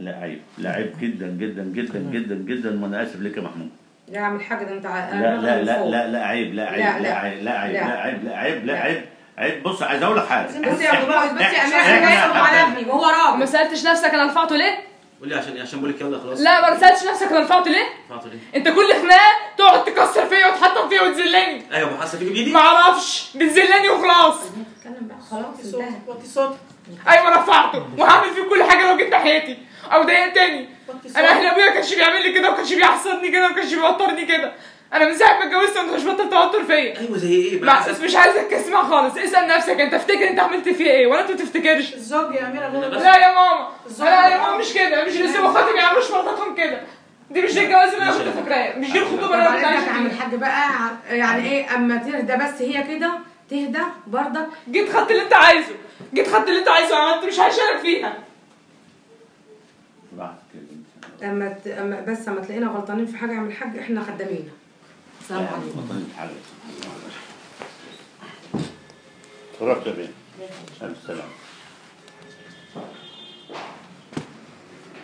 لا عيب لا عيب جدا جدا جدا جدا جدا وأنا آسف لك يا محمود. لا اعمل حاجة ده انت لا لا لا. لا لا عيب لا عيب لا، لا لا. عيب لا عيب لا. لا عيب لا. عيب لا لا. عيب عيب بص عايز أقول لك حاجة. بصي يا ابو بصي يا امير وهو راجل. ما سألتش نفسك أنا رفعته ليه؟ قول لي عشان عشان بقول لك يلا خلاص. لا ما سألتش نفسك أنا رفعته ليه؟ رفعته ليه؟ أنت كل خناقة تقعد تكسر فيا وتحطم فيا وتذلني. أيوه محاسب فيك بإيدي؟ ما أعرفش. بتذلني وخلاص. اتكلم بقى. خلاص وطي صوتك أيوه رفعته. وهعمل فيه كل حاجة لو جيت ناحيتي. أو ضايقتني أنا إحنا أبويا كانش بيعمل لي كده وكانش بيحصدني كده وكانش بيوترني كده. أنا من ساعة ما اتجوزت وانت مش بطل توتر فيا. أيوه زي إيه ما بقى بس مش عايزك تسمع خالص. اسأل نفسك أنت افتكر أنت عملت فيها إيه ولا أنت تفتكرش؟ الزوج يا أميرة غلط. لا يا ماما. لا يا ماما مش كده. مش لسه اخواتي ما يعملوش مراتاتهم كده. دي مش الجواز اللي أنا كنت فاكراه. مش دي الخطوبة اللي أنا كنت طبعا عايشه انت عم فيها. الحاج بقى يعني إيه أما تهدى بس هي كده تهدى برضك. جيت خدت اللي أنت عايزه. جيت خدت اللي أنت عايزه عملت مش هشارك فيها. بعد كده. أما. أما بس اما تلاقينا غلطانين في حاجة يا عم الحاج إحنا خدامين السلام لا، عليكم. اتفرجت يا بيه السلام